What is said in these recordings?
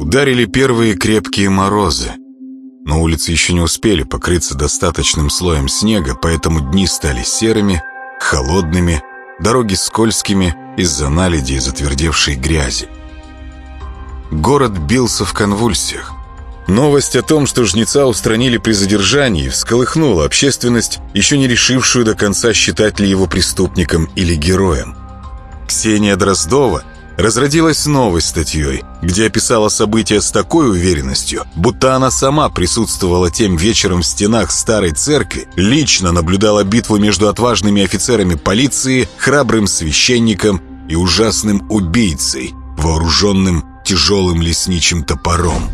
Ударили первые крепкие морозы. Но улицы еще не успели покрыться достаточным слоем снега, поэтому дни стали серыми, холодными, дороги скользкими из-за наледи и затвердевшей грязи. Город бился в конвульсиях. Новость о том, что жнеца устранили при задержании, всколыхнула общественность, еще не решившую до конца, считать ли его преступником или героем. Ксения Дроздова разродилась новой статьей, где описала события с такой уверенностью, будто она сама присутствовала тем вечером в стенах старой церкви, лично наблюдала битву между отважными офицерами полиции, храбрым священником и ужасным убийцей, вооруженным тяжелым лесничим топором.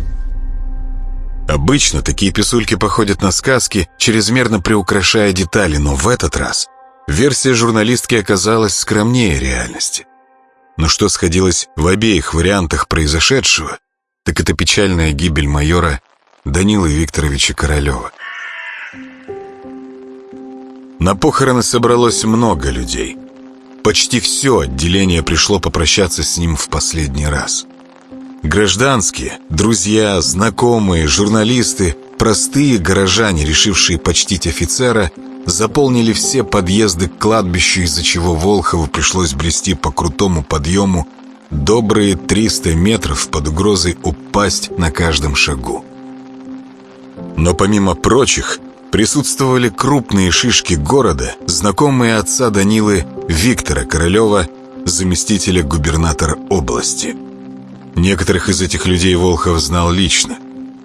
Обычно такие писульки походят на сказки, чрезмерно приукрашая детали, но в этот раз версия журналистки оказалась скромнее реальности. Но что сходилось в обеих вариантах произошедшего, так это печальная гибель майора Данилы Викторовича Королева. На похороны собралось много людей. Почти все отделение пришло попрощаться с ним в последний раз. Гражданские, друзья, знакомые, журналисты, простые горожане, решившие почтить офицера, заполнили все подъезды к кладбищу, из-за чего Волхову пришлось брести по крутому подъему добрые 300 метров под угрозой упасть на каждом шагу. Но помимо прочих, присутствовали крупные шишки города, знакомые отца Данилы Виктора Королева, заместителя губернатора области. Некоторых из этих людей Волхов знал лично.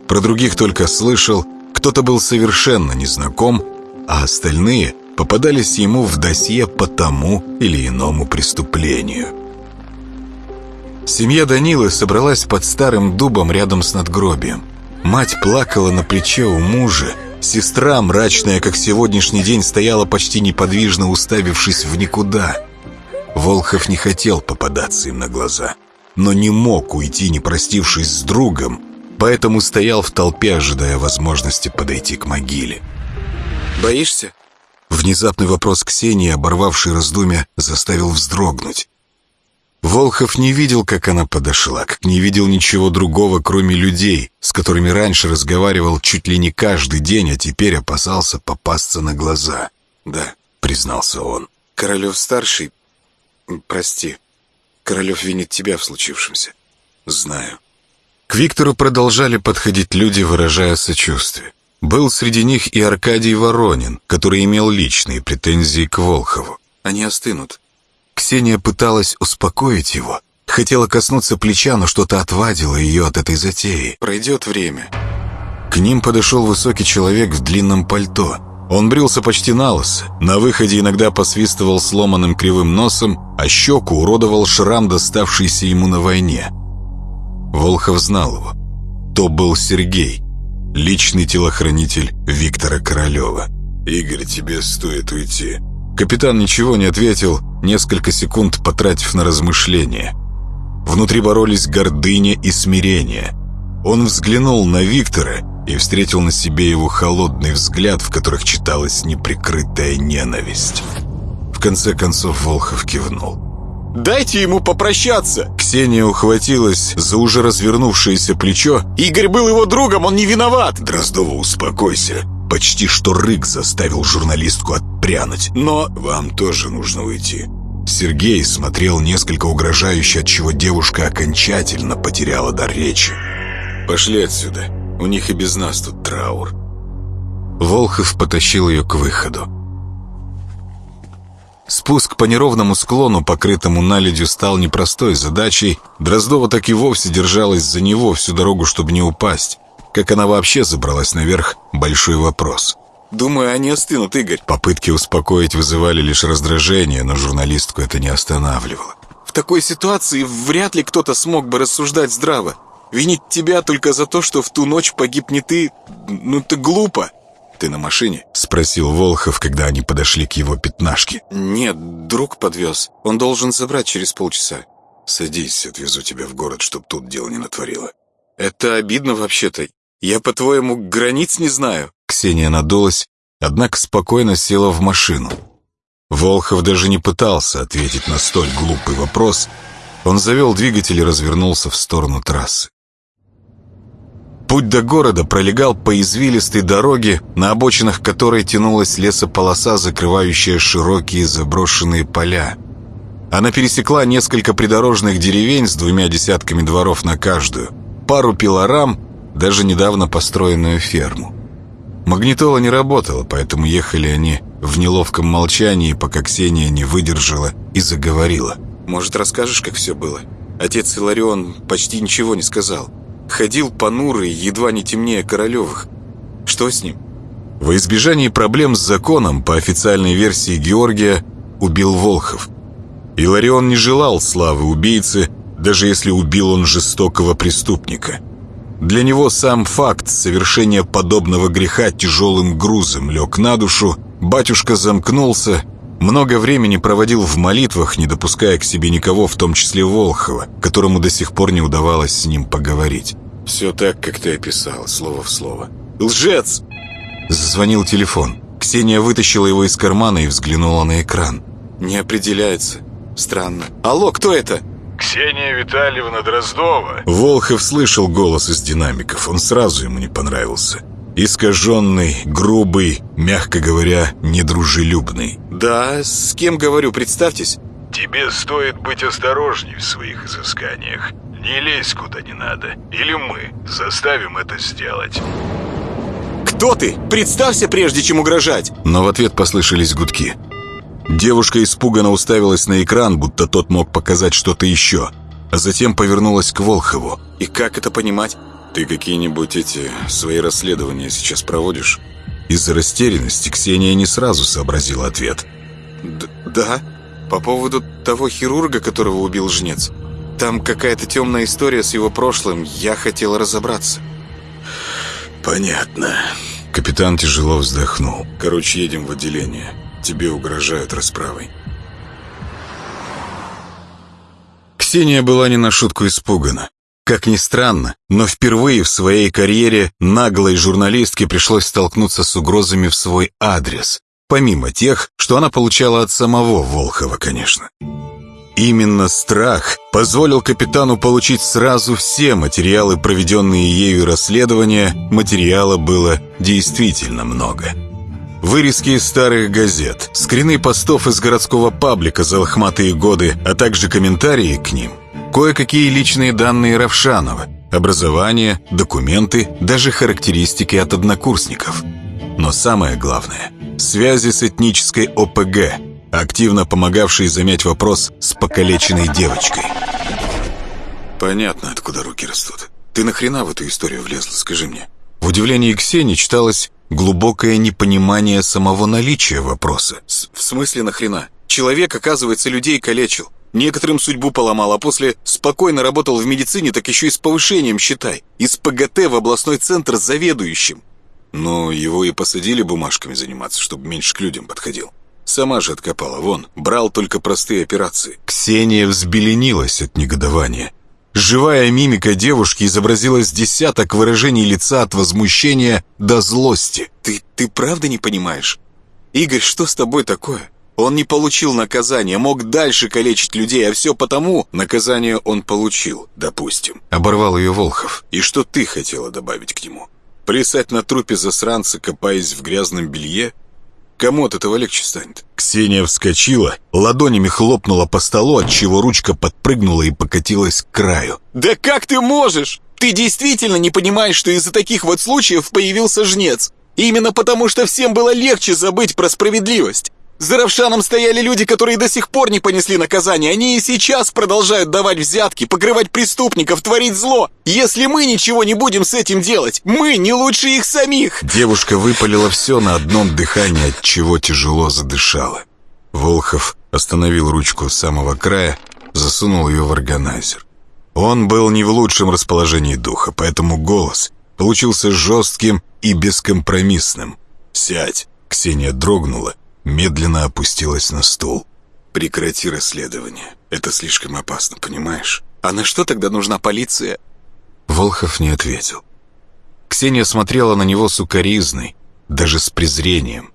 Про других только слышал, кто-то был совершенно незнаком, а остальные попадались ему в досье по тому или иному преступлению. Семья Данилы собралась под старым дубом рядом с надгробием. Мать плакала на плече у мужа, сестра, мрачная, как сегодняшний день, стояла почти неподвижно, уставившись в никуда. Волхов не хотел попадаться им на глаза – но не мог уйти, не простившись с другом, поэтому стоял в толпе, ожидая возможности подойти к могиле. «Боишься?» Внезапный вопрос Ксении, оборвавший раздумья, заставил вздрогнуть. Волхов не видел, как она подошла, как не видел ничего другого, кроме людей, с которыми раньше разговаривал чуть ли не каждый день, а теперь опасался попасться на глаза. «Да», — признался он. «Королев-старший, прости, Королев винит тебя в случившемся. Знаю. К Виктору продолжали подходить люди, выражая сочувствие. Был среди них и Аркадий Воронин, который имел личные претензии к Волхову. Они остынут. Ксения пыталась успокоить его. Хотела коснуться плеча, но что-то отвадило ее от этой затеи. Пройдет время. К ним подошел высокий человек в длинном пальто. Он брился почти на лысо, на выходе иногда посвистывал сломанным кривым носом, а щеку уродовал шрам, доставшийся ему на войне. Волхов знал его. То был Сергей, личный телохранитель Виктора Королева. «Игорь, тебе стоит уйти». Капитан ничего не ответил, несколько секунд потратив на размышления. Внутри боролись гордыня и смирение. Он взглянул на Виктора и встретил на себе его холодный взгляд, в которых читалась неприкрытая ненависть. В конце концов Волхов кивнул. «Дайте ему попрощаться!» Ксения ухватилась за уже развернувшееся плечо. «Игорь был его другом, он не виноват!» «Дроздова, успокойся!» Почти что рык заставил журналистку отпрянуть. «Но вам тоже нужно уйти!» Сергей смотрел несколько угрожающе, от чего девушка окончательно потеряла дар речи. «Пошли отсюда!» У них и без нас тут траур. Волхов потащил ее к выходу. Спуск по неровному склону, покрытому наледью, стал непростой задачей. Дроздова так и вовсе держалась за него всю дорогу, чтобы не упасть. Как она вообще забралась наверх – большой вопрос. «Думаю, они остынут, Игорь». Попытки успокоить вызывали лишь раздражение, но журналистку это не останавливало. «В такой ситуации вряд ли кто-то смог бы рассуждать здраво. Винить тебя только за то, что в ту ночь погиб не ты, ну ты глупо. Ты на машине? Спросил Волхов, когда они подошли к его пятнашке. Нет, друг подвез. Он должен забрать через полчаса. Садись, отвезу тебя в город, чтоб тут дело не натворило. Это обидно вообще-то. Я, по-твоему, границ не знаю. Ксения надулась, однако спокойно села в машину. Волхов даже не пытался ответить на столь глупый вопрос. Он завел двигатель и развернулся в сторону трассы. Путь до города пролегал по извилистой дороге, на обочинах которой тянулась лесополоса, закрывающая широкие заброшенные поля. Она пересекла несколько придорожных деревень с двумя десятками дворов на каждую, пару пилорам, даже недавно построенную ферму. Магнитола не работала, поэтому ехали они в неловком молчании, пока Ксения не выдержала и заговорила. «Может, расскажешь, как все было? Отец Иларион почти ничего не сказал. Ходил понурый, едва не темнее Королевых. Что с ним?» Во избежании проблем с законом, по официальной версии Георгия, убил Волхов. Иларион не желал славы убийцы, даже если убил он жестокого преступника – для него сам факт совершения подобного греха тяжелым грузом лег на душу, батюшка замкнулся, много времени проводил в молитвах, не допуская к себе никого, в том числе Волхова, которому до сих пор не удавалось с ним поговорить. «Все так, как ты описал, слово в слово». «Лжец!» Зазвонил телефон. Ксения вытащила его из кармана и взглянула на экран. «Не определяется. Странно. Алло, кто это?» Ксения Витальевна Дроздова. Волхов слышал голос из динамиков. Он сразу ему не понравился. Искаженный, грубый, мягко говоря, недружелюбный. «Да, с кем говорю, представьтесь?» «Тебе стоит быть осторожней в своих изысканиях. Не лезь куда не надо. Или мы заставим это сделать». «Кто ты? Представься, прежде чем угрожать!» Но в ответ послышались гудки. Девушка испуганно уставилась на экран, будто тот мог показать что-то еще, а затем повернулась к Волхову. «И как это понимать? Ты какие-нибудь эти свои расследования сейчас проводишь?» Из-за растерянности Ксения не сразу сообразила ответ. Д «Да, по поводу того хирурга, которого убил жнец. Там какая-то темная история с его прошлым. Я хотел разобраться». «Понятно». Капитан тяжело вздохнул. «Короче, едем в отделение». Тебе угрожают расправой. Ксения была не на шутку испугана. Как ни странно, но впервые в своей карьере наглой журналистке пришлось столкнуться с угрозами в свой адрес, помимо тех, что она получала от самого Волхова, конечно. Именно страх позволил капитану получить сразу все материалы, проведенные ею расследования. Материала было действительно много. Вырезки из старых газет, скрины постов из городского паблика за лохматые годы, а также комментарии к ним. Кое-какие личные данные Равшанова, образование, документы, даже характеристики от однокурсников. Но самое главное – связи с этнической ОПГ, активно помогавшей замять вопрос с покалеченной девочкой. Понятно, откуда руки растут. Ты нахрена в эту историю влезла, скажи мне? В удивлении Ксении читалось глубокое непонимание самого наличия вопроса. С в смысле нахрена? Человек, оказывается, людей калечил. Некоторым судьбу поломал, а после спокойно работал в медицине, так еще и с повышением, считай. Из ПГТ в областной центр заведующим. Но его и посадили бумажками заниматься, чтобы меньше к людям подходил. Сама же откопала, вон, брал только простые операции. Ксения взбеленилась от негодования. Живая мимика девушки изобразилась десяток выражений лица от возмущения до злости. «Ты, ты правда не понимаешь? Игорь, что с тобой такое? Он не получил наказания, мог дальше калечить людей, а все потому, наказание он получил, допустим». Оборвал ее Волхов. «И что ты хотела добавить к нему? Плясать на трупе засранца, копаясь в грязном белье? Кому от этого легче станет? Ксения вскочила, ладонями хлопнула по столу, отчего ручка подпрыгнула и покатилась к краю. «Да как ты можешь? Ты действительно не понимаешь, что из-за таких вот случаев появился жнец? Именно потому, что всем было легче забыть про справедливость. За Равшаном стояли люди, которые до сих пор не понесли наказание. Они и сейчас продолжают давать взятки, покрывать преступников, творить зло. Если мы ничего не будем с этим делать, мы не лучше их самих. Девушка выпалила все на одном дыхании, от чего тяжело задышала. Волхов остановил ручку с самого края, засунул ее в органайзер. Он был не в лучшем расположении духа, поэтому голос получился жестким и бескомпромиссным. «Сядь!» Ксения дрогнула медленно опустилась на стул. «Прекрати расследование. Это слишком опасно, понимаешь? А на что тогда нужна полиция?» Волхов не ответил. Ксения смотрела на него сукоризной, даже с презрением.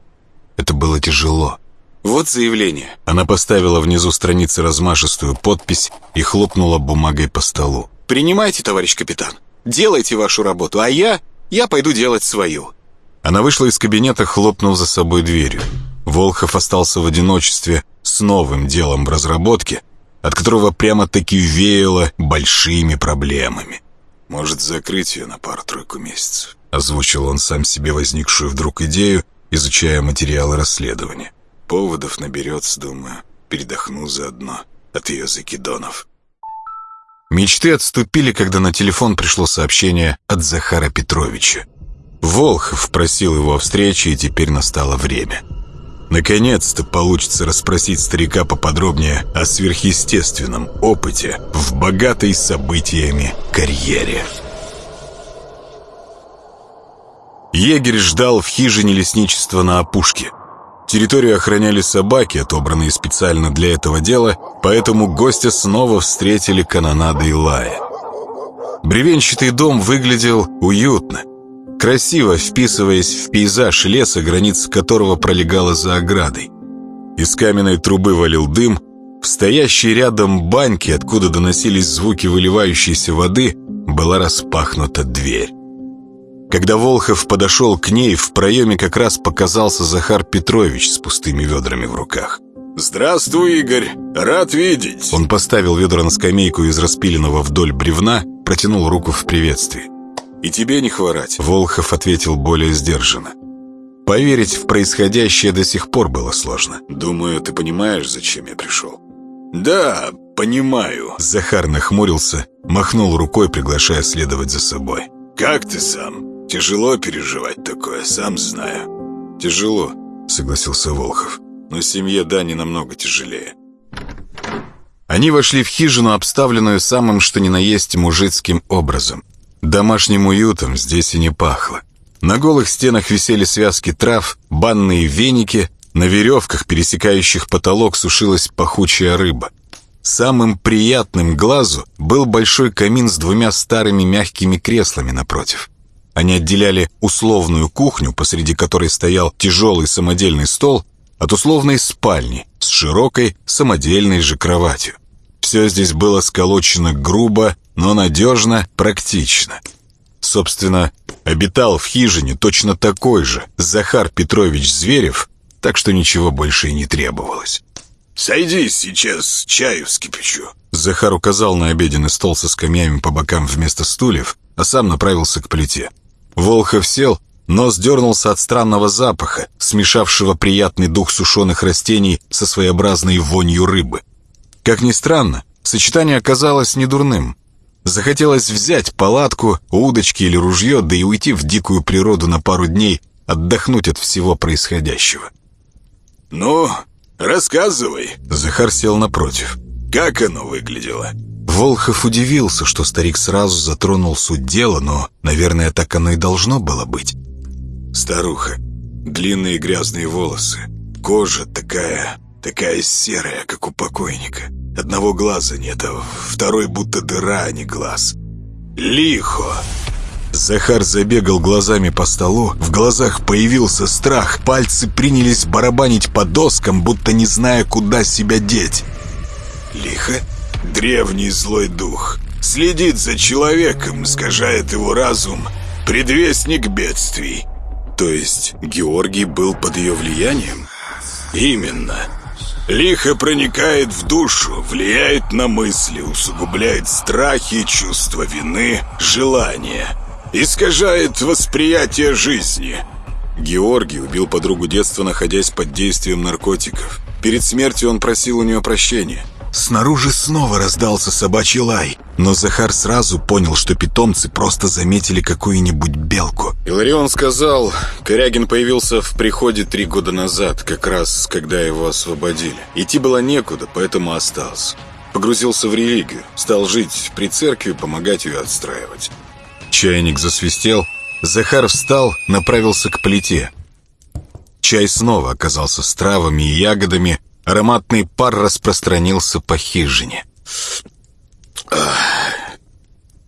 Это было тяжело. «Вот заявление». Она поставила внизу страницы размашистую подпись и хлопнула бумагой по столу. «Принимайте, товарищ капитан. Делайте вашу работу, а я... я пойду делать свою». Она вышла из кабинета, хлопнув за собой дверью. Волхов остался в одиночестве с новым делом в разработке, от которого прямо-таки веяло большими проблемами. «Может, закрыть ее на пару-тройку месяцев?» Озвучил он сам себе возникшую вдруг идею, изучая материалы расследования. «Поводов наберется, думаю. Передохну заодно от ее закидонов». Мечты отступили, когда на телефон пришло сообщение от Захара Петровича. Волхов просил его о встрече, и теперь настало время. Наконец-то получится расспросить старика поподробнее о сверхъестественном опыте в богатой событиями карьере. Егерь ждал в хижине лесничества на опушке. Территорию охраняли собаки, отобранные специально для этого дела, поэтому гостя снова встретили канонады и лая. Бревенчатый дом выглядел уютно, красиво вписываясь в пейзаж леса, граница которого пролегала за оградой. Из каменной трубы валил дым, в стоящей рядом баньке, откуда доносились звуки выливающейся воды, была распахнута дверь. Когда Волхов подошел к ней, в проеме как раз показался Захар Петрович с пустыми ведрами в руках. «Здравствуй, Игорь! Рад видеть!» Он поставил ведра на скамейку из распиленного вдоль бревна, протянул руку в приветствии. «И тебе не хворать», — Волхов ответил более сдержанно. Поверить в происходящее до сих пор было сложно. «Думаю, ты понимаешь, зачем я пришел?» «Да, понимаю». Захар нахмурился, махнул рукой, приглашая следовать за собой. «Как ты сам?» Тяжело переживать такое, сам знаю. Тяжело, согласился Волхов. Но семье Дани намного тяжелее. Они вошли в хижину, обставленную самым что ни на есть мужицким образом. Домашним уютом здесь и не пахло. На голых стенах висели связки трав, банные веники, на веревках, пересекающих потолок, сушилась пахучая рыба. Самым приятным глазу был большой камин с двумя старыми мягкими креслами напротив. Они отделяли условную кухню, посреди которой стоял тяжелый самодельный стол, от условной спальни с широкой самодельной же кроватью. Все здесь было сколочено грубо, но надежно, практично. Собственно, обитал в хижине точно такой же Захар Петрович Зверев, так что ничего больше и не требовалось. «Сойди сейчас, чаю вскипячу». Захар указал на обеденный стол со скамьями по бокам вместо стульев, а сам направился к плите. Волхов сел, но сдернулся от странного запаха, смешавшего приятный дух сушеных растений со своеобразной вонью рыбы. Как ни странно, сочетание оказалось недурным. Захотелось взять палатку, удочки или ружье, да и уйти в дикую природу на пару дней, отдохнуть от всего происходящего. «Ну, рассказывай», — Захар сел напротив. «Как оно выглядело?» Волхов удивился, что старик сразу затронул суть дела, но, наверное, так оно и должно было быть. Старуха. Длинные грязные волосы. Кожа такая, такая серая, как у покойника. Одного глаза нет, а второй будто дыра, а не глаз. Лихо. Захар забегал глазами по столу, в глазах появился страх, пальцы принялись барабанить по доскам, будто не зная, куда себя деть. Лихо? Древний злой дух следит за человеком, искажает его разум, предвестник бедствий. То есть Георгий был под ее влиянием? Именно. Лихо проникает в душу, влияет на мысли, усугубляет страхи, чувство вины, желания. Искажает восприятие жизни. Георгий убил подругу детства, находясь под действием наркотиков. Перед смертью он просил у нее прощения. Снаружи снова раздался собачий лай, но Захар сразу понял, что питомцы просто заметили какую-нибудь белку. Иларион сказал, Корягин появился в приходе три года назад, как раз когда его освободили. Идти было некуда, поэтому остался. Погрузился в религию, стал жить при церкви, помогать ее отстраивать. Чайник засвистел, Захар встал, направился к плите. Чай снова оказался с травами и ягодами, Ароматный пар распространился по хижине.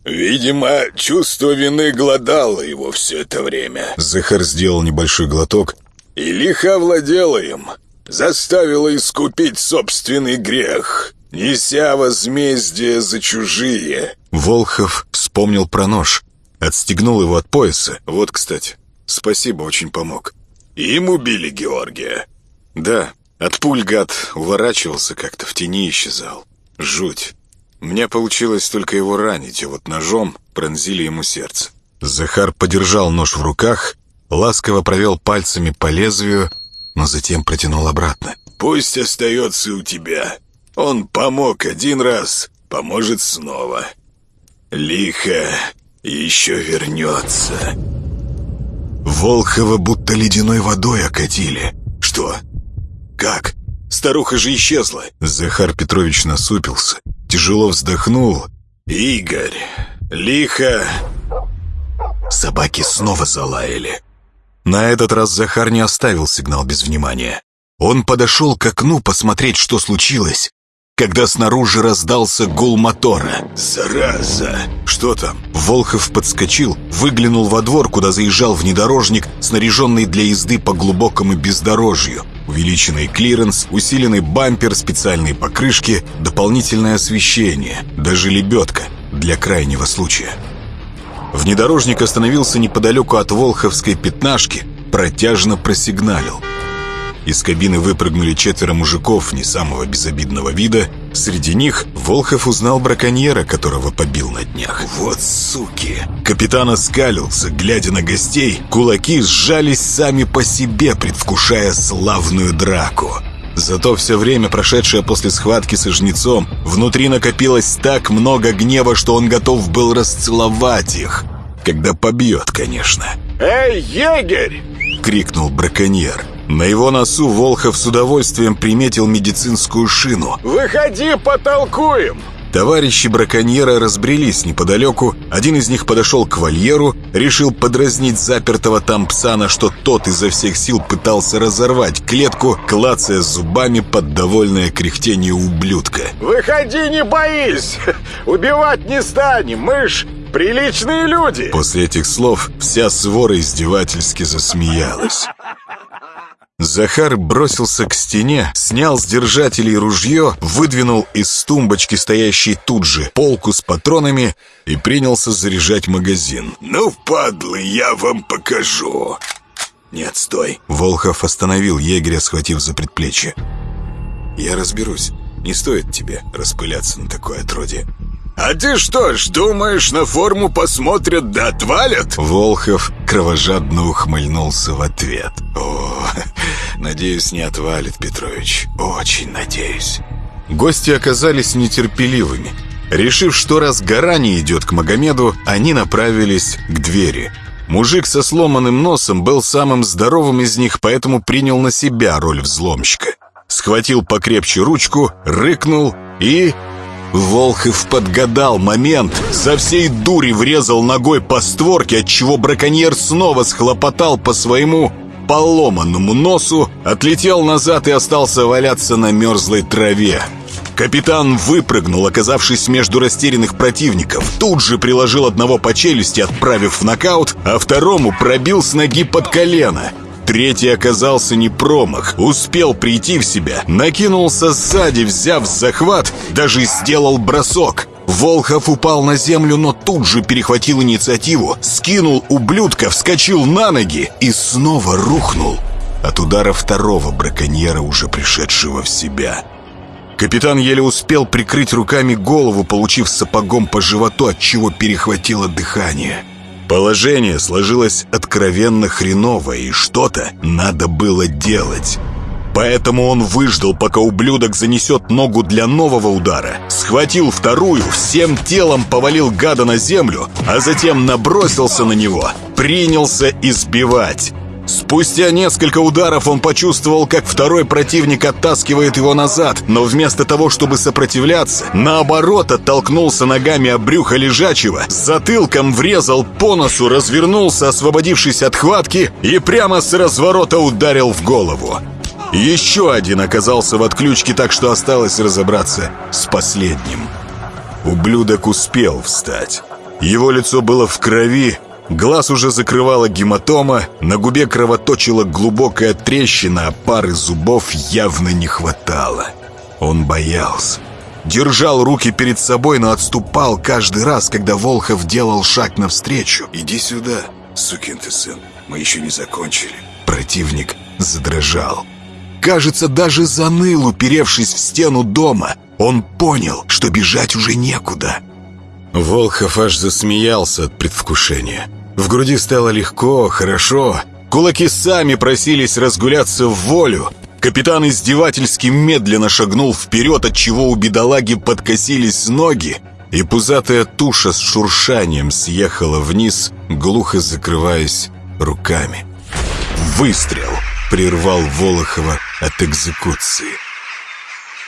«Видимо, чувство вины глодало его все это время». Захар сделал небольшой глоток. «И лихо овладело им, заставило искупить собственный грех, неся возмездие за чужие». Волхов вспомнил про нож. отстегнул его от пояса. «Вот, кстати, спасибо, очень помог». «Им убили Георгия?» «Да, от пуль гад уворачивался как-то, в тени исчезал. Жуть. Меня получилось только его ранить, а вот ножом пронзили ему сердце». Захар подержал нож в руках, ласково провел пальцами по лезвию, но затем протянул обратно. «Пусть остается у тебя. Он помог один раз, поможет снова. Лихо еще вернется». Волхова будто ледяной водой окатили. «Что? Как? Старуха же исчезла!» Захар Петрович насупился, тяжело вздохнул. «Игорь, лихо...» Собаки снова залаяли. На этот раз Захар не оставил сигнал без внимания. Он подошел к окну посмотреть, что случилось, когда снаружи раздался гул мотора. «Зараза!» «Что там?» Волхов подскочил, выглянул во двор, куда заезжал внедорожник, снаряженный для езды по глубокому бездорожью. Увеличенный клиренс, усиленный бампер, специальные покрышки, дополнительное освещение, даже лебедка для крайнего случая. Внедорожник остановился неподалеку от Волховской пятнашки, протяжно просигналил. Из кабины выпрыгнули четверо мужиков не самого безобидного вида. Среди них Волхов узнал браконьера, которого побил на днях. «Вот суки!» Капитан оскалился, глядя на гостей. Кулаки сжались сами по себе, предвкушая славную драку. Зато все время, прошедшее после схватки со жнецом, внутри накопилось так много гнева, что он готов был расцеловать их. Когда побьет, конечно. «Эй, егерь!» — крикнул браконьер. На его носу Волхов с удовольствием приметил медицинскую шину. «Выходи, потолкуем!» Товарищи браконьера разбрелись неподалеку. Один из них подошел к вольеру, решил подразнить запертого там пса, на что тот изо всех сил пытался разорвать клетку, клацая зубами под довольное кряхтение ублюдка. «Выходи, не боись! Убивать не станем, мы ж приличные люди!» После этих слов вся свора издевательски засмеялась. Захар бросился к стене, снял с держателей ружье, выдвинул из тумбочки, стоящей тут же, полку с патронами и принялся заряжать магазин. «Ну, падлы, я вам покажу!» «Нет, стой!» Волхов остановил егеря, схватив за предплечье. «Я разберусь. Не стоит тебе распыляться на такое отродье». «А ты что ж, думаешь, на форму посмотрят да отвалят?» Волхов кровожадно ухмыльнулся в ответ. «О, надеюсь, не отвалит, Петрович. Очень надеюсь». Гости оказались нетерпеливыми. Решив, что раз гора не идет к Магомеду, они направились к двери. Мужик со сломанным носом был самым здоровым из них, поэтому принял на себя роль взломщика. Схватил покрепче ручку, рыкнул и Волхов подгадал момент, со всей дури врезал ногой по створке, отчего браконьер снова схлопотал по своему поломанному носу, отлетел назад и остался валяться на мерзлой траве. Капитан выпрыгнул, оказавшись между растерянных противников. Тут же приложил одного по челюсти, отправив в нокаут, а второму пробил с ноги под колено. Третий оказался не промах, успел прийти в себя, накинулся сзади, взяв захват, даже сделал бросок. Волхов упал на землю, но тут же перехватил инициативу, скинул ублюдка, вскочил на ноги и снова рухнул от удара второго браконьера, уже пришедшего в себя. Капитан еле успел прикрыть руками голову, получив сапогом по животу, от чего перехватило дыхание. Положение сложилось откровенно хреново, и что-то надо было делать. Поэтому он выждал, пока ублюдок занесет ногу для нового удара, схватил вторую, всем телом повалил гада на землю, а затем набросился на него, принялся избивать. Спустя несколько ударов он почувствовал, как второй противник оттаскивает его назад, но вместо того, чтобы сопротивляться, наоборот оттолкнулся ногами об брюхо лежачего, затылком врезал по носу, развернулся, освободившись от хватки, и прямо с разворота ударил в голову. Еще один оказался в отключке, так что осталось разобраться с последним. Ублюдок успел встать. Его лицо было в крови, Глаз уже закрывала гематома, на губе кровоточила глубокая трещина, а пары зубов явно не хватало. Он боялся. держал руки перед собой, но отступал каждый раз, когда Волхов делал шаг навстречу. «Иди сюда, сукин ты сын, мы еще не закончили». Противник задрожал. Кажется, даже заныл, уперевшись в стену дома. Он понял, что бежать уже некуда. Волхов аж засмеялся от предвкушения. В груди стало легко, хорошо. Кулаки сами просились разгуляться в волю. Капитан издевательски медленно шагнул вперед, от чего у бедолаги подкосились ноги, и пузатая туша с шуршанием съехала вниз, глухо закрываясь руками. Выстрел прервал Волохова от экзекуции.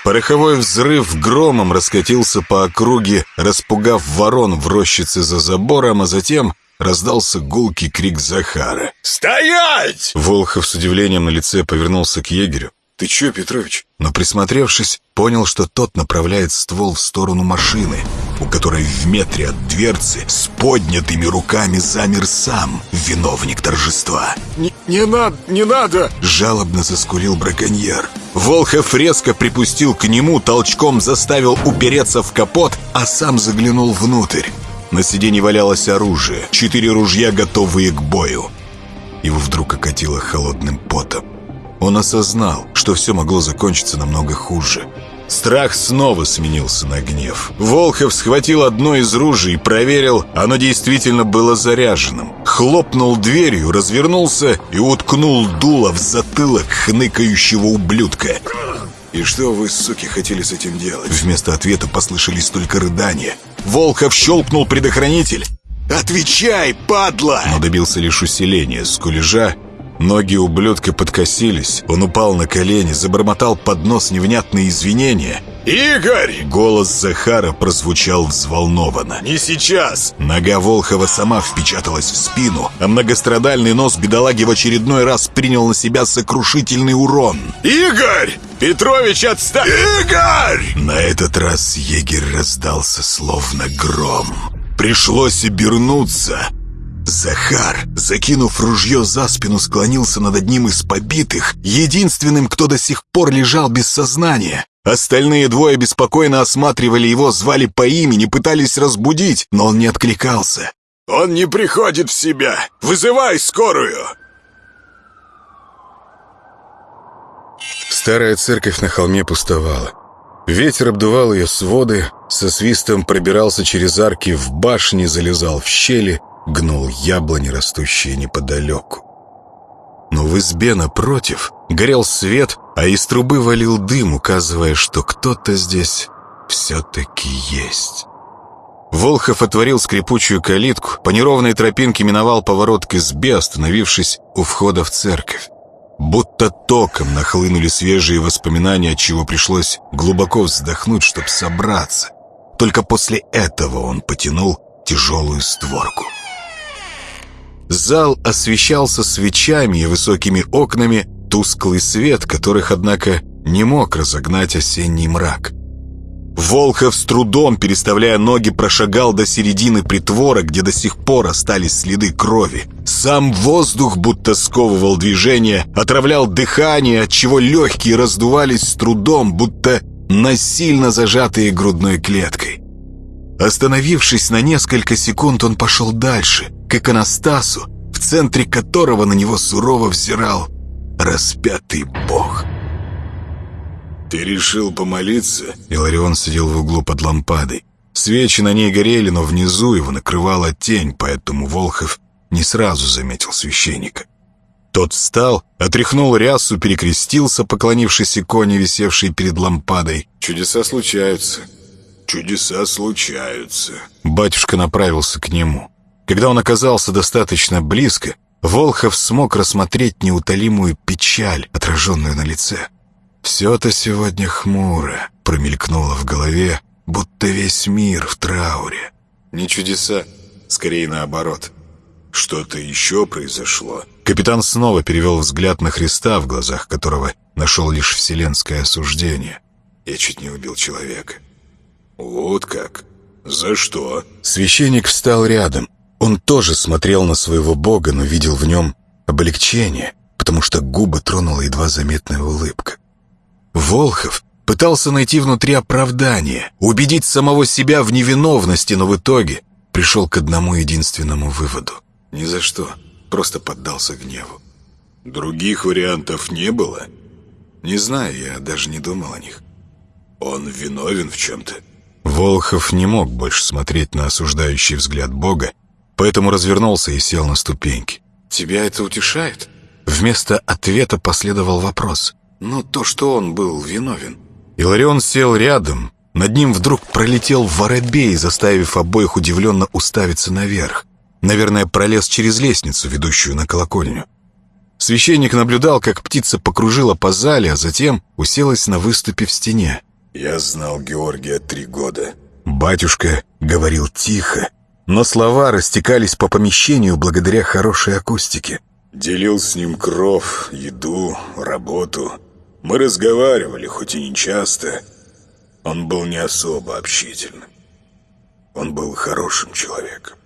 Пороховой взрыв громом раскатился по округе, распугав ворон в рощице за забором, а затем раздался гулкий крик Захара. «Стоять!» Волхов с удивлением на лице повернулся к егерю. «Ты чё, Петрович?» Но, присмотревшись, понял, что тот направляет ствол в сторону машины, у которой в метре от дверцы с поднятыми руками замер сам виновник торжества. «Не, не надо, не надо!» Жалобно заскурил браконьер. Волхов резко припустил к нему, толчком заставил упереться в капот, а сам заглянул внутрь. На сиденье валялось оружие, четыре ружья, готовые к бою. Его вдруг окатило холодным потом. Он осознал, что все могло закончиться намного хуже. Страх снова сменился на гнев. Волхов схватил одно из ружей, проверил, оно действительно было заряженным. Хлопнул дверью, развернулся и уткнул дуло в затылок хныкающего ублюдка. «И что вы, суки, хотели с этим делать?» Вместо ответа послышались только рыдания. Волхов щелкнул предохранитель. «Отвечай, падла!» Но добился лишь усиления скулежа. Ноги ублюдка подкосились. Он упал на колени, забормотал под нос невнятные извинения. «Игорь!» Голос Захара прозвучал взволнованно. «Не сейчас!» Нога Волхова сама впечаталась в спину, а многострадальный нос бедолаги в очередной раз принял на себя сокрушительный урон. «Игорь! Петрович, отстань! Игорь!» На этот раз егерь раздался словно гром. Пришлось обернуться. Захар, закинув ружье за спину, склонился над одним из побитых, единственным, кто до сих пор лежал без сознания. Остальные двое беспокойно осматривали его, звали по имени, пытались разбудить, но он не откликался. «Он не приходит в себя! Вызывай скорую!» Старая церковь на холме пустовала. Ветер обдувал ее своды, со свистом пробирался через арки в башне, залезал в щели, гнул яблони, растущие неподалеку. Но в избе напротив горел свет, а из трубы валил дым, указывая, что кто-то здесь все-таки есть. Волхов отворил скрипучую калитку, по неровной тропинке миновал поворот к избе, остановившись у входа в церковь. Будто током нахлынули свежие воспоминания, от чего пришлось глубоко вздохнуть, чтобы собраться. Только после этого он потянул тяжелую створку. Зал освещался свечами и высокими окнами, тусклый свет, которых, однако, не мог разогнать осенний мрак. Волхов с трудом, переставляя ноги, прошагал до середины притвора, где до сих пор остались следы крови. Сам воздух будто сковывал движение, отравлял дыхание, отчего легкие раздувались с трудом, будто насильно зажатые грудной клеткой. Остановившись на несколько секунд, он пошел дальше, к иконостасу, в центре которого на него сурово взирал распятый бог. «Ты решил помолиться?» Иларион сидел в углу под лампадой. Свечи на ней горели, но внизу его накрывала тень, поэтому Волхов не сразу заметил священника. Тот встал, отряхнул рясу, перекрестился, поклонившись иконе, висевшей перед лампадой. «Чудеса случаются. Чудеса случаются». Батюшка направился к нему. Когда он оказался достаточно близко, Волхов смог рассмотреть неутолимую печаль, отраженную на лице. «Все-то сегодня хмуро», — промелькнуло в голове, будто весь мир в трауре. «Не чудеса, скорее наоборот. Что-то еще произошло». Капитан снова перевел взгляд на Христа, в глазах которого нашел лишь вселенское осуждение. «Я чуть не убил человека». «Вот как? За что?» Священник встал рядом. Он тоже смотрел на своего бога, но видел в нем облегчение, потому что губы тронула едва заметная улыбка. Волхов Пытался найти внутри оправдание, убедить самого себя в невиновности, но в итоге пришел к одному единственному выводу. Ни за что, просто поддался гневу. Других вариантов не было? Не знаю, я даже не думал о них. Он виновен в чем-то? Волхов не мог больше смотреть на осуждающий взгляд Бога, поэтому развернулся и сел на ступеньки. «Тебя это утешает?» Вместо ответа последовал вопрос. «Ну, то, что он был виновен». Иларион сел рядом. Над ним вдруг пролетел воробей, заставив обоих удивленно уставиться наверх. Наверное, пролез через лестницу, ведущую на колокольню. Священник наблюдал, как птица покружила по зале, а затем уселась на выступе в стене. «Я знал Георгия три года». Батюшка говорил тихо, но слова растекались по помещению благодаря хорошей акустике. Делил с ним кров, еду, работу. Мы разговаривали, хоть и не часто. Он был не особо общительным. Он был хорошим человеком.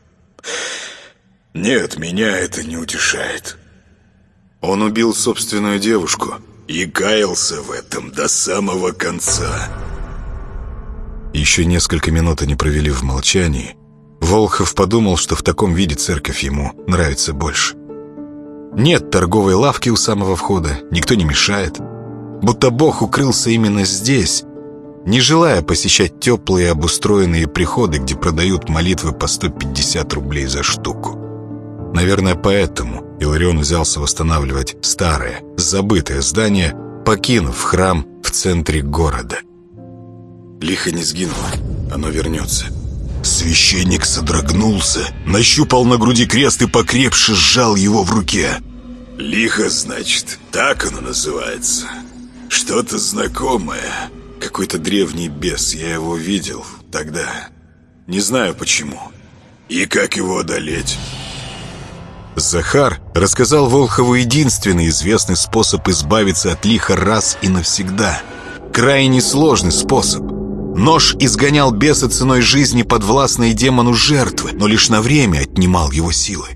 Нет, меня это не утешает. Он убил собственную девушку и каялся в этом до самого конца. Еще несколько минут они провели в молчании. Волхов подумал, что в таком виде церковь ему нравится больше. Нет торговой лавки у самого входа, никто не мешает. Будто Бог укрылся именно здесь, не желая посещать теплые обустроенные приходы, где продают молитвы по 150 рублей за штуку. Наверное, поэтому Иларион взялся восстанавливать старое, забытое здание, покинув храм в центре города. Лихо не сгинуло, оно вернется. Священник содрогнулся, нащупал на груди крест и покрепше сжал его в руке. «Лихо, значит, так оно называется. Что-то знакомое. Какой-то древний бес, я его видел тогда. Не знаю почему. И как его одолеть?» Захар рассказал Волхову единственный известный способ избавиться от лиха раз и навсегда. Крайне сложный способ. Нож изгонял беса ценой жизни подвластной демону жертвы, но лишь на время отнимал его силы.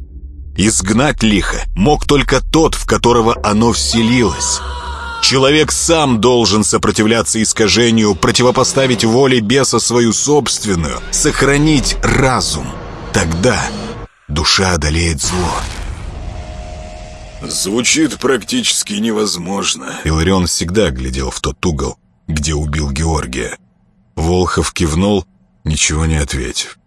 Изгнать лихо мог только тот, в которого оно вселилось. Человек сам должен сопротивляться искажению, противопоставить воле беса свою собственную, сохранить разум. Тогда душа одолеет зло. Звучит практически невозможно. Иларион всегда глядел в тот угол, где убил Георгия. Волхов кивнул, ничего не ответив.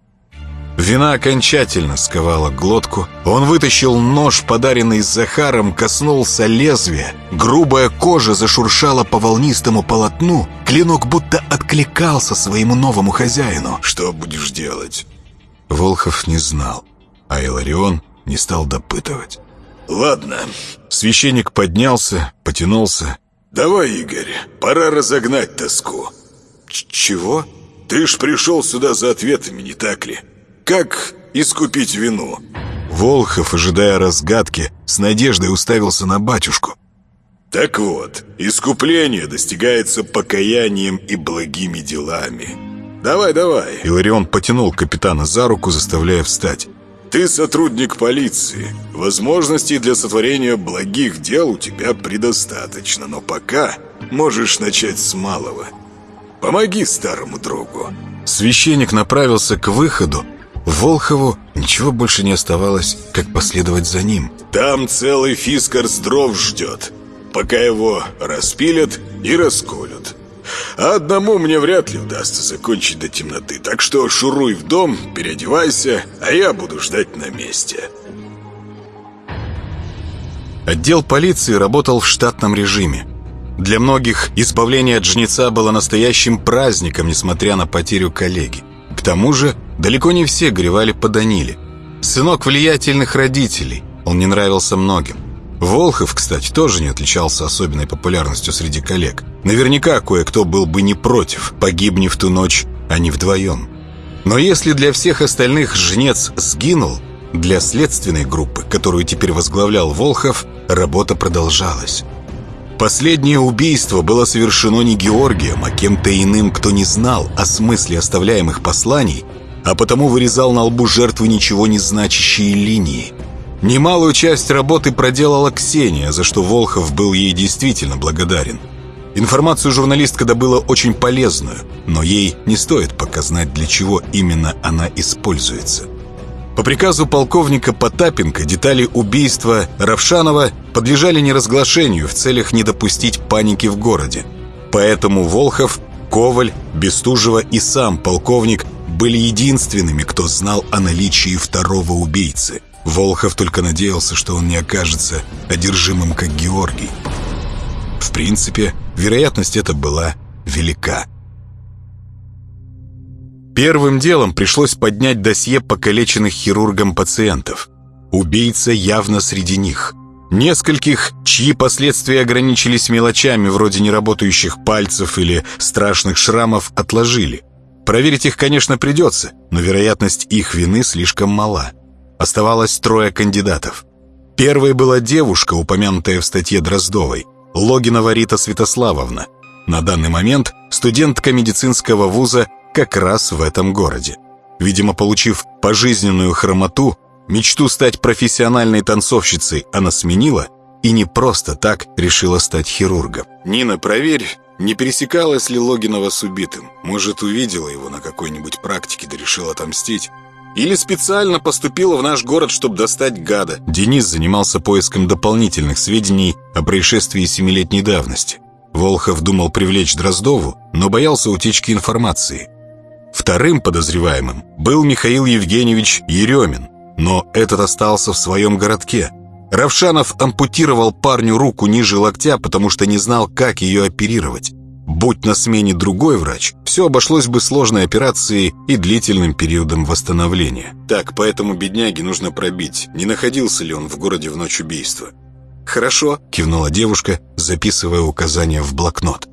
Вина окончательно сковала глотку. Он вытащил нож, подаренный Захаром, коснулся лезвия. Грубая кожа зашуршала по волнистому полотну. Клинок будто откликался своему новому хозяину. «Что будешь делать?» Волхов не знал, а Иларион не стал допытывать. «Ладно». Священник поднялся, потянулся. «Давай, Игорь, пора разогнать тоску». Ч «Чего?» «Ты ж пришел сюда за ответами, не так ли?» Как искупить вину? Волхов, ожидая разгадки, с надеждой уставился на батюшку. Так вот, искупление достигается покаянием и благими делами. Давай, давай. Иларион потянул капитана за руку, заставляя встать. Ты сотрудник полиции. Возможностей для сотворения благих дел у тебя предостаточно, но пока можешь начать с малого. Помоги старому другу. Священник направился к выходу, Волхову ничего больше не оставалось, как последовать за ним. «Там целый фискар дров ждет, пока его распилят и расколют. А одному мне вряд ли удастся закончить до темноты, так что шуруй в дом, переодевайся, а я буду ждать на месте». Отдел полиции работал в штатном режиме. Для многих избавление от жнеца было настоящим праздником, несмотря на потерю коллеги. К тому же далеко не все горевали по Даниле. Сынок влиятельных родителей, он не нравился многим. Волхов, кстати, тоже не отличался особенной популярностью среди коллег. Наверняка кое-кто был бы не против, погибнив ту ночь, а не вдвоем. Но если для всех остальных жнец сгинул, для следственной группы, которую теперь возглавлял Волхов, работа продолжалась. Последнее убийство было совершено не Георгием, а кем-то иным, кто не знал о смысле оставляемых посланий, а потому вырезал на лбу жертвы ничего не значащие линии. Немалую часть работы проделала Ксения, за что Волхов был ей действительно благодарен. Информацию журналистка добыла очень полезную, но ей не стоит пока знать, для чего именно она используется. По приказу полковника Потапенко детали убийства Равшанова подлежали неразглашению в целях не допустить паники в городе. Поэтому Волхов, Коваль, Бестужева и сам полковник были единственными, кто знал о наличии второго убийцы. Волхов только надеялся, что он не окажется одержимым, как Георгий. В принципе, вероятность эта была велика. Первым делом пришлось поднять досье покалеченных хирургом пациентов. Убийца явно среди них. Нескольких, чьи последствия ограничились мелочами вроде неработающих пальцев или страшных шрамов, отложили. Проверить их, конечно, придется, но вероятность их вины слишком мала. Оставалось трое кандидатов. Первой была девушка, упомянутая в статье Дроздовой, Логинова Рита Святославовна. На данный момент студентка медицинского вуза как раз в этом городе. Видимо, получив пожизненную хромоту, мечту стать профессиональной танцовщицей она сменила и не просто так решила стать хирургом. «Нина, проверь, не пересекалась ли Логинова с убитым? Может, увидела его на какой-нибудь практике да решила отомстить?» Или специально поступила в наш город, чтобы достать гада. Денис занимался поиском дополнительных сведений о происшествии семилетней давности. Волхов думал привлечь Дроздову, но боялся утечки информации. Вторым подозреваемым был Михаил Евгеньевич Еремин, но этот остался в своем городке. Равшанов ампутировал парню руку ниже локтя, потому что не знал, как ее оперировать. Будь на смене другой врач, все обошлось бы сложной операцией и длительным периодом восстановления. Так, поэтому бедняге нужно пробить, не находился ли он в городе в ночь убийства. «Хорошо», — кивнула девушка, записывая указания в блокнот.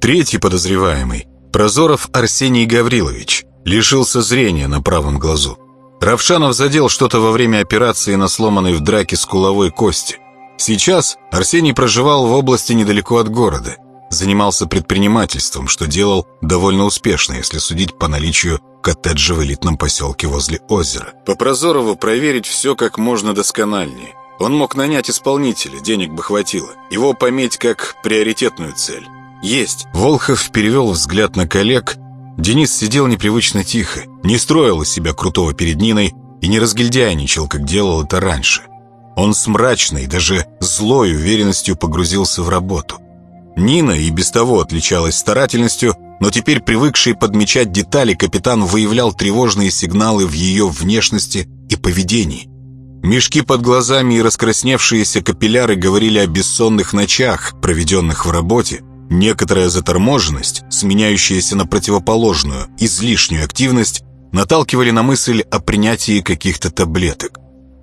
Третий подозреваемый Прозоров Арсений Гаврилович лишился зрения на правом глазу. Равшанов задел что-то во время операции на сломанной в драке скуловой кости. Сейчас Арсений проживал в области недалеко от города. Занимался предпринимательством, что делал довольно успешно, если судить по наличию коттеджа в элитном поселке возле озера. По Прозорову проверить все как можно доскональнее. Он мог нанять исполнителя, денег бы хватило. Его пометь как приоритетную цель. «Есть». Волхов перевел взгляд на коллег. Денис сидел непривычно тихо, не строил из себя крутого перед Ниной и не разгильдяйничал, как делал это раньше. Он с мрачной, даже злой уверенностью погрузился в работу. Нина и без того отличалась старательностью, но теперь привыкший подмечать детали, капитан выявлял тревожные сигналы в ее внешности и поведении. Мешки под глазами и раскрасневшиеся капилляры говорили о бессонных ночах, проведенных в работе, Некоторая заторможенность, сменяющаяся на противоположную, излишнюю активность, наталкивали на мысль о принятии каких-то таблеток.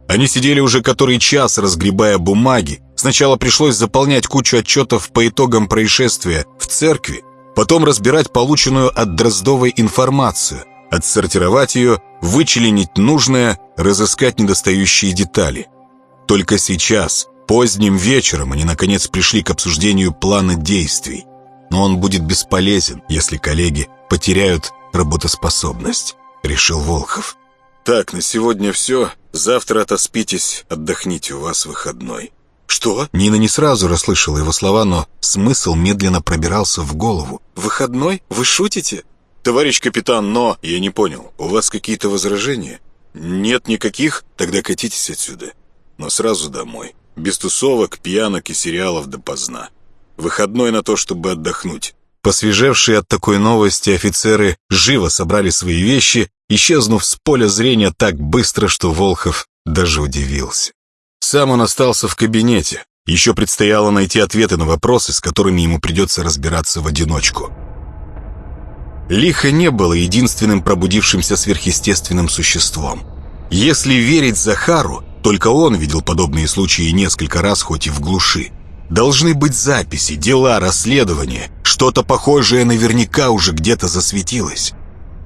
Они сидели уже который час, разгребая бумаги. Сначала пришлось заполнять кучу отчетов по итогам происшествия в церкви, потом разбирать полученную от Дроздовой информацию, отсортировать ее, вычленить нужное, разыскать недостающие детали. Только сейчас, Поздним вечером они, наконец, пришли к обсуждению плана действий. Но он будет бесполезен, если коллеги потеряют работоспособность, решил Волхов. «Так, на сегодня все. Завтра отоспитесь, отдохните, у вас выходной». «Что?» Нина не сразу расслышала его слова, но смысл медленно пробирался в голову. «Выходной? Вы шутите?» «Товарищ капитан, но...» «Я не понял, у вас какие-то возражения?» «Нет никаких? Тогда катитесь отсюда. Но сразу домой. Без тусовок, пьянок и сериалов допоздна. Выходной на то, чтобы отдохнуть. Посвежевшие от такой новости офицеры живо собрали свои вещи, исчезнув с поля зрения так быстро, что Волхов даже удивился. Сам он остался в кабинете. Еще предстояло найти ответы на вопросы, с которыми ему придется разбираться в одиночку. Лихо не было единственным пробудившимся сверхъестественным существом. Если верить Захару, только он видел подобные случаи несколько раз, хоть и в глуши. Должны быть записи, дела, расследования. Что-то похожее наверняка уже где-то засветилось.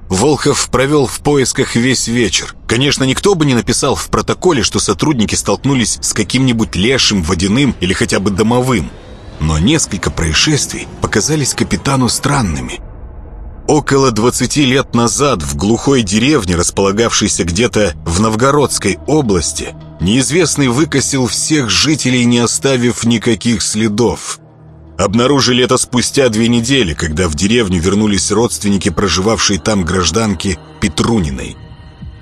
Волхов провел в поисках весь вечер. Конечно, никто бы не написал в протоколе, что сотрудники столкнулись с каким-нибудь лешим, водяным или хотя бы домовым. Но несколько происшествий показались капитану странными – Около 20 лет назад в глухой деревне, располагавшейся где-то в Новгородской области, неизвестный выкосил всех жителей, не оставив никаких следов. Обнаружили это спустя две недели, когда в деревню вернулись родственники, проживавшие там гражданки Петруниной.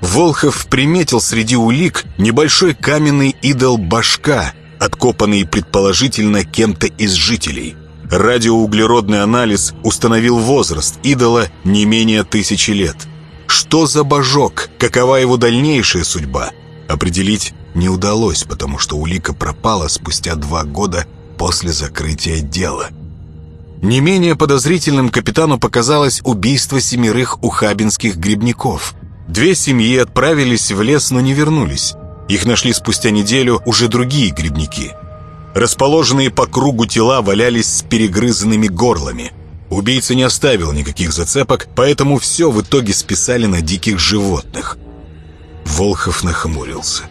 Волхов приметил среди улик небольшой каменный идол башка, откопанный предположительно кем-то из жителей. Радиоуглеродный анализ установил возраст идола не менее тысячи лет. Что за божок, какова его дальнейшая судьба, определить не удалось, потому что улика пропала спустя два года после закрытия дела. Не менее подозрительным капитану показалось убийство семерых ухабинских грибников. Две семьи отправились в лес, но не вернулись. Их нашли спустя неделю уже другие грибники. Расположенные по кругу тела валялись с перегрызанными горлами. Убийца не оставил никаких зацепок, поэтому все в итоге списали на диких животных. Волхов нахмурился.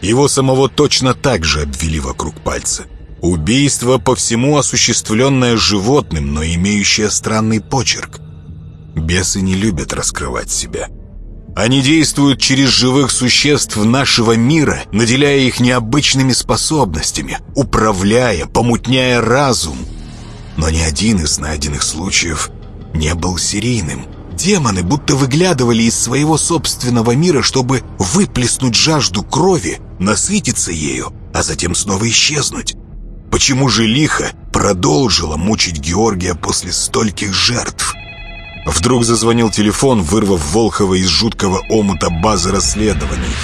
Его самого точно так же обвели вокруг пальца. Убийство по всему осуществленное животным, но имеющее странный почерк. Бесы не любят раскрывать себя. Они действуют через живых существ нашего мира, наделяя их необычными способностями, управляя, помутняя разум. Но ни один из найденных случаев не был серийным. Демоны будто выглядывали из своего собственного мира, чтобы выплеснуть жажду крови, насытиться ею, а затем снова исчезнуть. Почему же лихо продолжила мучить Георгия после стольких жертв? Вдруг зазвонил телефон, вырвав Волхова из жуткого омута базы расследований.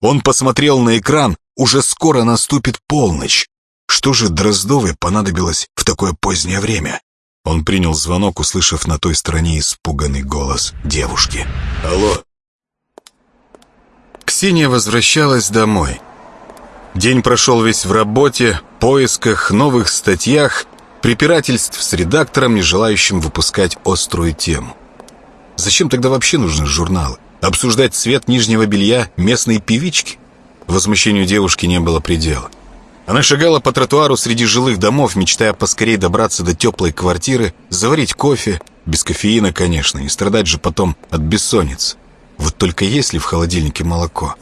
Он посмотрел на экран, уже скоро наступит полночь. Что же Дроздовой понадобилось в такое позднее время? Он принял звонок, услышав на той стороне испуганный голос девушки. «Алло!» Ксения возвращалась домой. День прошел весь в работе, поисках, новых статьях, препирательств с редактором, не желающим выпускать острую тему. Зачем тогда вообще нужны журналы? Обсуждать цвет нижнего белья местной певички? Возмущению девушки не было предела. Она шагала по тротуару среди жилых домов, мечтая поскорее добраться до теплой квартиры, заварить кофе, без кофеина, конечно, и страдать же потом от бессонницы. Вот только есть ли в холодильнике молоко?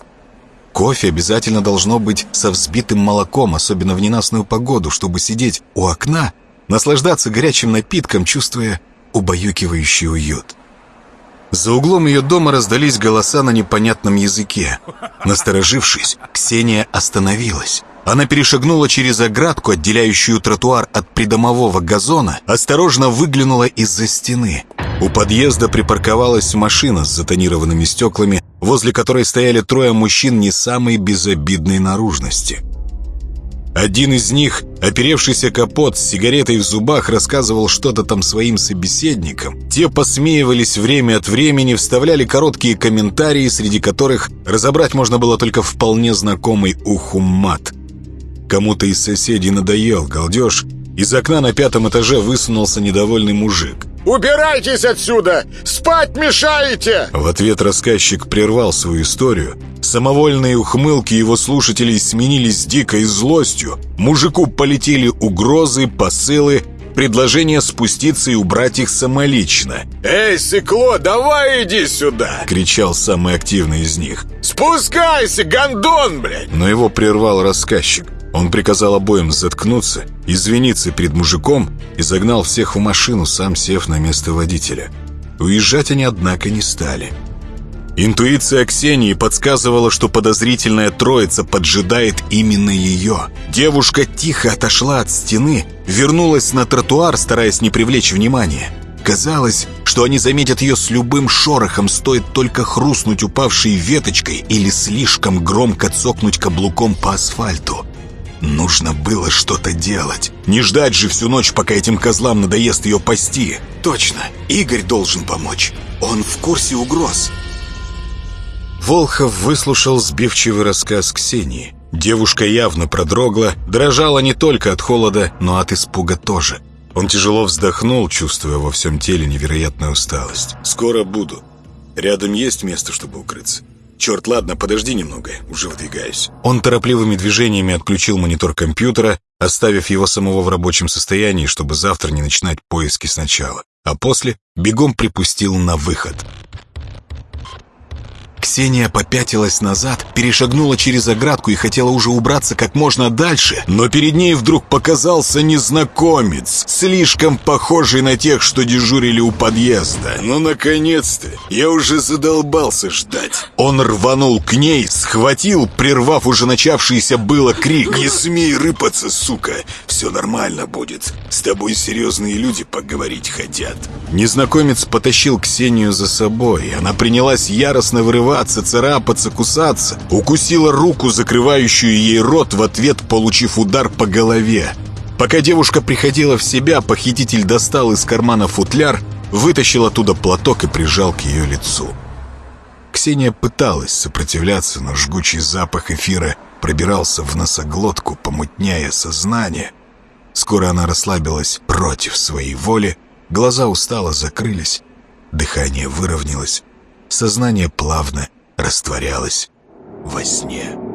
Кофе обязательно должно быть со взбитым молоком, особенно в ненастную погоду, чтобы сидеть у окна наслаждаться горячим напитком, чувствуя убаюкивающий уют. За углом ее дома раздались голоса на непонятном языке. Насторожившись, Ксения остановилась. Она перешагнула через оградку, отделяющую тротуар от придомового газона, осторожно выглянула из-за стены. У подъезда припарковалась машина с затонированными стеклами, возле которой стояли трое мужчин не самой безобидной наружности. Один из них, оперевшийся капот с сигаретой в зубах, рассказывал что-то там своим собеседникам. Те посмеивались время от времени, вставляли короткие комментарии, среди которых разобрать можно было только вполне знакомый уху мат. Кому-то из соседей надоел галдеж, из окна на пятом этаже высунулся недовольный мужик. «Убирайтесь отсюда! Спать мешаете!» В ответ рассказчик прервал свою историю. Самовольные ухмылки его слушателей сменились дикой злостью. Мужику полетели угрозы, посылы, предложение спуститься и убрать их самолично. «Эй, Сыкло, давай иди сюда!» — кричал самый активный из них. «Спускайся, гондон, блядь!» Но его прервал рассказчик. Он приказал обоим заткнуться, извиниться перед мужиком и загнал всех в машину, сам сев на место водителя. Уезжать они, однако, не стали. Интуиция Ксении подсказывала, что подозрительная троица поджидает именно ее. Девушка тихо отошла от стены, вернулась на тротуар, стараясь не привлечь внимания. Казалось, что они заметят ее с любым шорохом, стоит только хрустнуть упавшей веточкой или слишком громко цокнуть каблуком по асфальту. Нужно было что-то делать. Не ждать же всю ночь, пока этим козлам надоест ее пасти. Точно, Игорь должен помочь. Он в курсе угроз. Волхов выслушал сбивчивый рассказ Ксении. Девушка явно продрогла, дрожала не только от холода, но от испуга тоже. Он тяжело вздохнул, чувствуя во всем теле невероятную усталость. «Скоро буду. Рядом есть место, чтобы укрыться?» «Черт, ладно, подожди немного, уже выдвигаюсь». Он торопливыми движениями отключил монитор компьютера, оставив его самого в рабочем состоянии, чтобы завтра не начинать поиски сначала. А после бегом припустил на выход. Ксения попятилась назад, перешагнула через оградку и хотела уже убраться как можно дальше, но перед ней вдруг показался незнакомец, слишком похожий на тех, что дежурили у подъезда. Ну, наконец-то! Я уже задолбался ждать. Он рванул к ней, схватил, прервав уже начавшийся было крик. «Не смей рыпаться, сука! Все нормально будет. С тобой серьезные люди поговорить хотят». Незнакомец потащил Ксению за собой. Она принялась яростно вырываться, царапаться, кусаться. Укусила руку, закрывающую ей рот, в ответ получив удар по голове. Пока девушка приходила в себя, похититель достал из кармана футляр, вытащил оттуда платок и прижал к ее лицу. Ксения пыталась сопротивляться, но жгучий запах эфира пробирался в носоглотку, помутняя сознание. Скоро она расслабилась против своей воли, глаза устало закрылись, дыхание выровнялось, сознание плавно растворялось во сне.